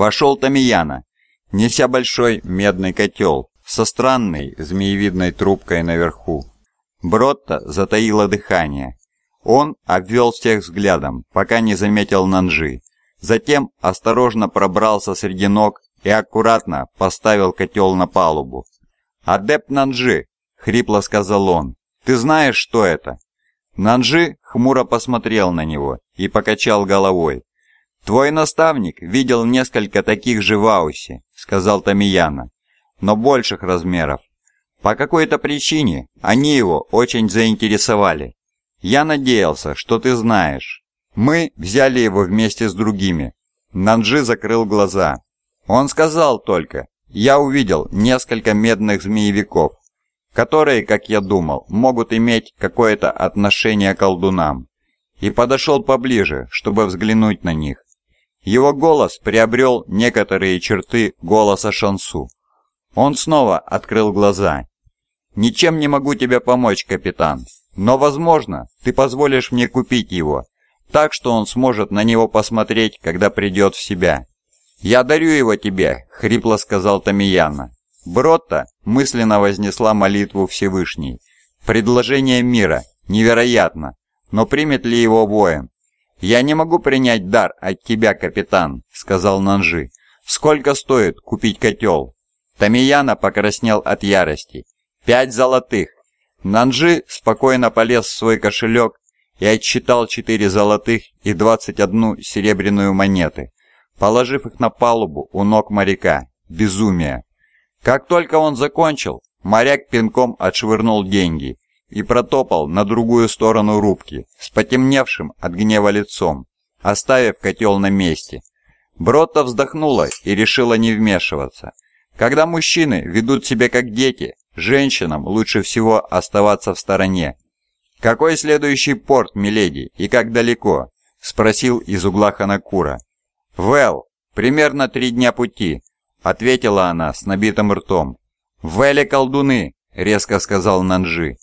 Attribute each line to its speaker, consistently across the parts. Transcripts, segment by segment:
Speaker 1: вошел Тамияна, неся большой медный котел со странной змеевидной трубкой наверху. Бротта затаила дыхание. Он обвел всех взглядом, пока не заметил Нанжи. Затем осторожно пробрался среди ног и аккуратно поставил котел на палубу. «Адепт Нанжи!» — хрипло сказал он. «Ты знаешь, что это?» Нанжи хмуро посмотрел на него и покачал головой. «Твой наставник видел несколько таких же в Аусе», — сказал Тамияна, — «но больших размеров. По какой-то причине они его очень заинтересовали. Я надеялся, что ты знаешь. Мы взяли его вместе с другими». Нанжи закрыл глаза. Он сказал только, «Я увидел несколько медных змеевиков, которые, как я думал, могут иметь какое-то отношение к колдунам, и подошел поближе, чтобы взглянуть на них. Его голос приобрел некоторые черты голоса Шансу. Он снова открыл глаза. «Ничем не могу тебе помочь, капитан, но, возможно, ты позволишь мне купить его, так что он сможет на него посмотреть, когда придет в себя». «Я дарю его тебе», — хрипло сказал Тамияна. Бротта мысленно вознесла молитву Всевышней. «Предложение мира. Невероятно. Но примет ли его воин? «Я не могу принять дар от тебя, капитан», — сказал Нанжи. «Сколько стоит купить котел?» Тамияна покраснел от ярости. «Пять золотых». Нанжи спокойно полез в свой кошелек и отсчитал четыре золотых и двадцать одну серебряную монеты, положив их на палубу у ног моряка. Безумие. Как только он закончил, моряк пинком отшвырнул деньги и протопал на другую сторону рубки с потемневшим от гнева лицом, оставив котел на месте. Бротта вздохнула и решила не вмешиваться. Когда мужчины ведут себя как дети, женщинам лучше всего оставаться в стороне. «Какой следующий порт, миледи, и как далеко?» – спросил из угла Ханакура. «Вэл, примерно три дня пути», – ответила она с набитым ртом. «В Вэле колдуны», – резко сказал Нанжи.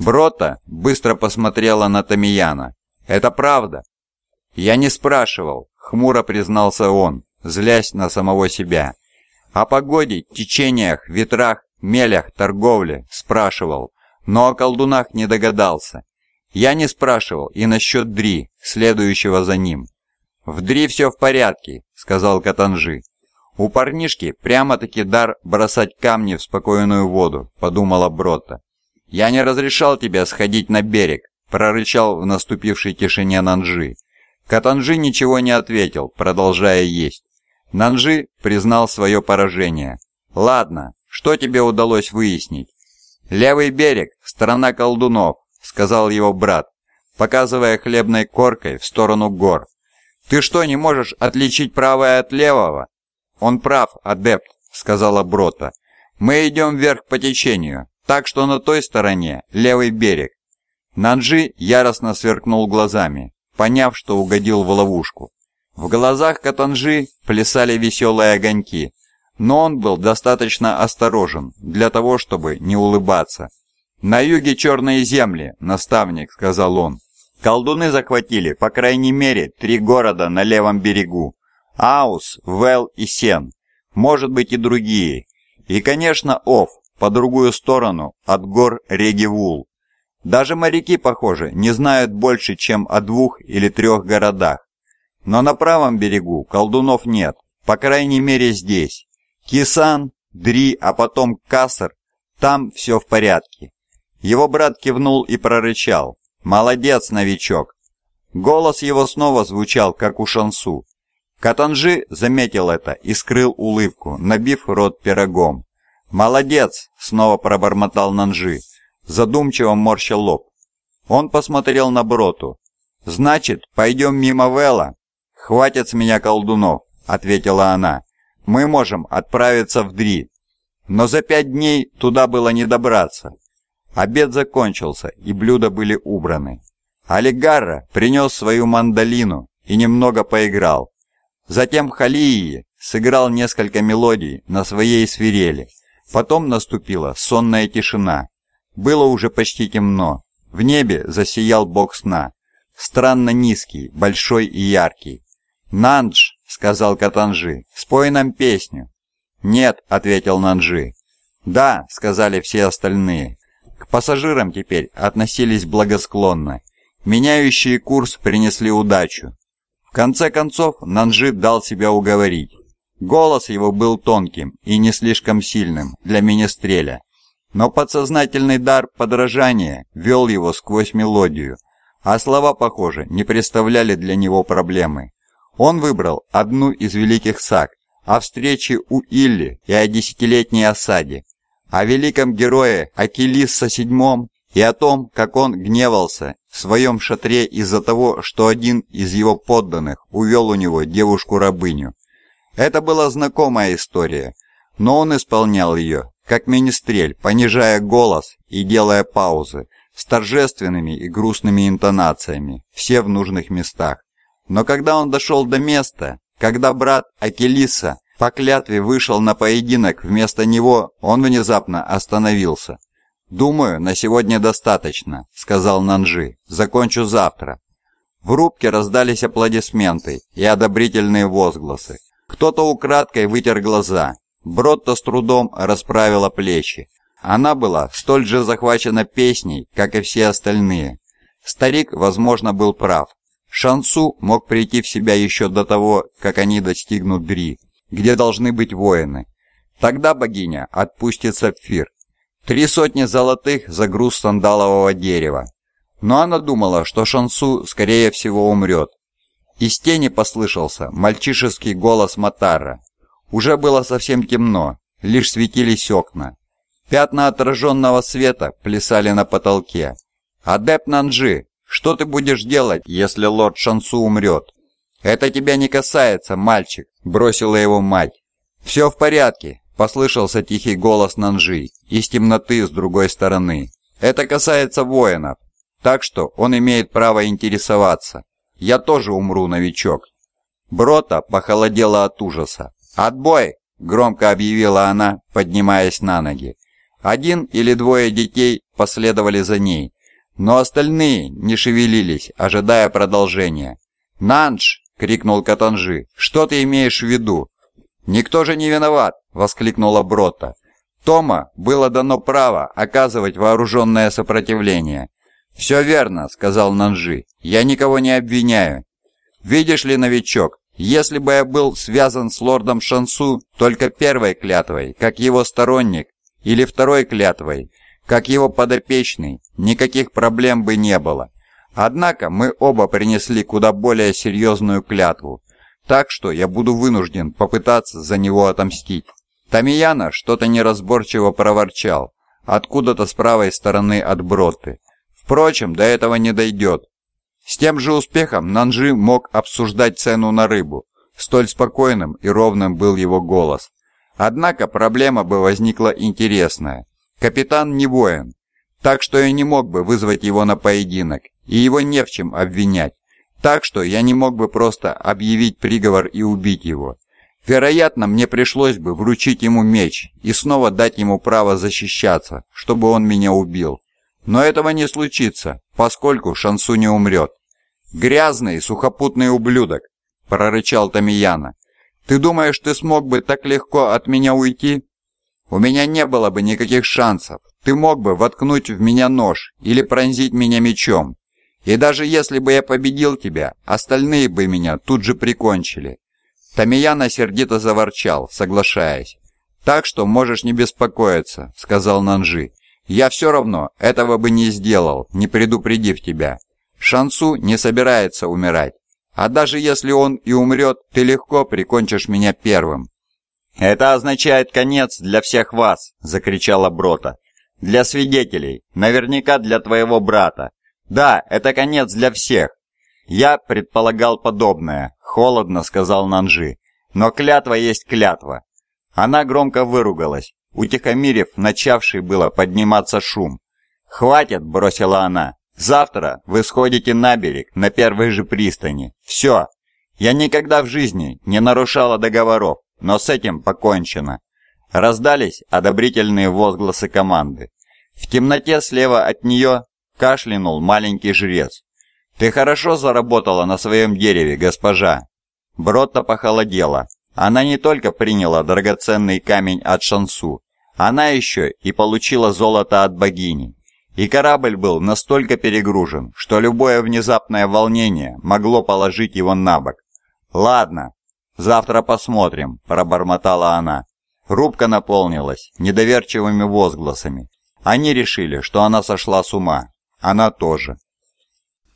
Speaker 1: Брота быстро посмотрела на Тамияна. «Это правда?» «Я не спрашивал», — хмуро признался он, злясь на самого себя. «О погоде, течениях, ветрах, мелях, торговле спрашивал, но о колдунах не догадался. Я не спрашивал и насчет Дри, следующего за ним». «В Дри все в порядке», — сказал Катанжи. «У парнишки прямо-таки дар бросать камни в спокойную воду», — подумала Брота. «Я не разрешал тебе сходить на берег», – прорычал в наступившей тишине Нанжи. Катанжи ничего не ответил, продолжая есть. Нанжи признал свое поражение. «Ладно, что тебе удалось выяснить?» «Левый берег, страна колдунов», — сказал его брат, показывая хлебной коркой в сторону гор. «Ты что, не можешь отличить правое от левого?» «Он прав, адепт», — сказала Брота. «Мы идем вверх по течению так что на той стороне левый берег. Нанджи яростно сверкнул глазами, поняв, что угодил в ловушку. В глазах Катанжи плясали веселые огоньки, но он был достаточно осторожен для того, чтобы не улыбаться. «На юге черные земли, наставник», — сказал он. «Колдуны захватили, по крайней мере, три города на левом берегу. Аус, Вэл и Сен. Может быть и другие. И, конечно, Ов, по другую сторону от гор Регивул. Даже моряки, похоже, не знают больше, чем о двух или трех городах. Но на правом берегу колдунов нет, по крайней мере здесь. Кисан, Дри, а потом Кассер, там все в порядке. Его брат кивнул и прорычал. «Молодец, новичок!» Голос его снова звучал, как у Шансу. Катанжи заметил это и скрыл улыбку, набив рот пирогом. «Молодец!» — снова пробормотал Нанжи, задумчиво морща лоб. Он посмотрел на Броту. «Значит, пойдем мимо Вела?» «Хватит с меня колдунов», — ответила она. «Мы можем отправиться в Дри. Но за пять дней туда было не добраться». Обед закончился, и блюда были убраны. Олигарра принес свою мандолину и немного поиграл. Затем Халии сыграл несколько мелодий на своей свирели. Потом наступила сонная тишина. Было уже почти темно. В небе засиял бог сна. Странно низкий, большой и яркий. «Нандж!» — сказал Катанжи, — «спой нам песню». «Нет», — ответил Нанжи. «Да», — сказали все остальные. К пассажирам теперь относились благосклонно. Меняющие курс принесли удачу. В конце концов Нанжи дал себя уговорить. Голос его был тонким и не слишком сильным для министреля, но подсознательный дар подражания вел его сквозь мелодию, а слова, похоже, не представляли для него проблемы. Он выбрал одну из великих саг о встрече у Илли и о десятилетней осаде, о великом герое Акелисса VII и о том, как он гневался в своем шатре из-за того, что один из его подданных увел у него девушку-рабыню. Это была знакомая история, но он исполнял ее, как министрель, понижая голос и делая паузы, с торжественными и грустными интонациями, все в нужных местах. Но когда он дошел до места, когда брат Акелиса по клятве вышел на поединок вместо него, он внезапно остановился. «Думаю, на сегодня достаточно», — сказал Нанжи. «Закончу завтра». В рубке раздались аплодисменты и одобрительные возгласы. Кто-то украдкой вытер глаза. Бродто с трудом расправила плечи. Она была столь же захвачена песней, как и все остальные. Старик, возможно, был прав. Шансу мог прийти в себя еще до того, как они достигнут Дри, где должны быть воины. Тогда богиня отпустит сапфир, Три сотни золотых за груз сандалового дерева. Но она думала, что Шансу, скорее всего, умрет. Из тени послышался мальчишеский голос Матара. Уже было совсем темно, лишь светились окна. Пятна отраженного света плясали на потолке. «Адепт Нанджи, что ты будешь делать, если лорд Шансу умрет?» «Это тебя не касается, мальчик», — бросила его мать. «Все в порядке, Послышался тихий голос Нанжи из темноты с другой стороны. «Это касается воинов, так что он имеет право интересоваться. Я тоже умру, новичок». Брота похолодела от ужаса. «Отбой!» – громко объявила она, поднимаясь на ноги. Один или двое детей последовали за ней, но остальные не шевелились, ожидая продолжения. «Нанж!» — крикнул Катанжи. «Что ты имеешь в виду?» «Никто же не виноват!» — воскликнула Брота. «Тома было дано право оказывать вооруженное сопротивление». «Все верно», — сказал Нанжи. «Я никого не обвиняю. Видишь ли, новичок, если бы я был связан с лордом Шансу только первой клятвой, как его сторонник, или второй клятвой, как его подопечный, никаких проблем бы не было. Однако мы оба принесли куда более серьезную клятву, так что я буду вынужден попытаться за него отомстить». Тамияна что-то неразборчиво проворчал, откуда-то с правой стороны от Бротты. Впрочем, до этого не дойдет. С тем же успехом Нанжи мог обсуждать цену на рыбу. Столь спокойным и ровным был его голос. Однако проблема бы возникла интересная. Капитан не воин, так что я не мог бы вызвать его на поединок, и его не в чем обвинять. Так что я не мог бы просто объявить приговор и убить его. Вероятно, мне пришлось бы вручить ему меч и снова дать ему право защищаться, чтобы он меня убил. Но этого не случится, поскольку Шансу не умрет. «Грязный, сухопутный ублюдок!» – прорычал Тамияна. «Ты думаешь, ты смог бы так легко от меня уйти?» «У меня не было бы никаких шансов. Ты мог бы воткнуть в меня нож или пронзить меня мечом. И даже если бы я победил тебя, остальные бы меня тут же прикончили. Тамияна сердито заворчал, соглашаясь. «Так что можешь не беспокоиться», — сказал Нанжи. «Я все равно этого бы не сделал, не предупредив тебя. Шансу не собирается умирать. А даже если он и умрет, ты легко прикончишь меня первым». «Это означает конец для всех вас», — закричала Брота. «Для свидетелей, наверняка для твоего брата. Да, это конец для всех. Я предполагал подобное, холодно сказал Нанжи. Но клятва есть клятва. Она громко выругалась, утихомирив начавший было подниматься шум. «Хватит!» – бросила она. «Завтра вы сходите на берег, на первой же пристани. Все. Я никогда в жизни не нарушала договоров, но с этим покончено». Раздались одобрительные возгласы команды. В темноте слева от нее кашлянул маленький жрец. «Ты хорошо заработала на своем дереве, госпожа!» Бротта похолодела. Она не только приняла драгоценный камень от Шансу, она еще и получила золото от богини. И корабль был настолько перегружен, что любое внезапное волнение могло положить его на бок. «Ладно, завтра посмотрим», – пробормотала она. Рубка наполнилась недоверчивыми возгласами. Они решили, что она сошла с ума. Она тоже.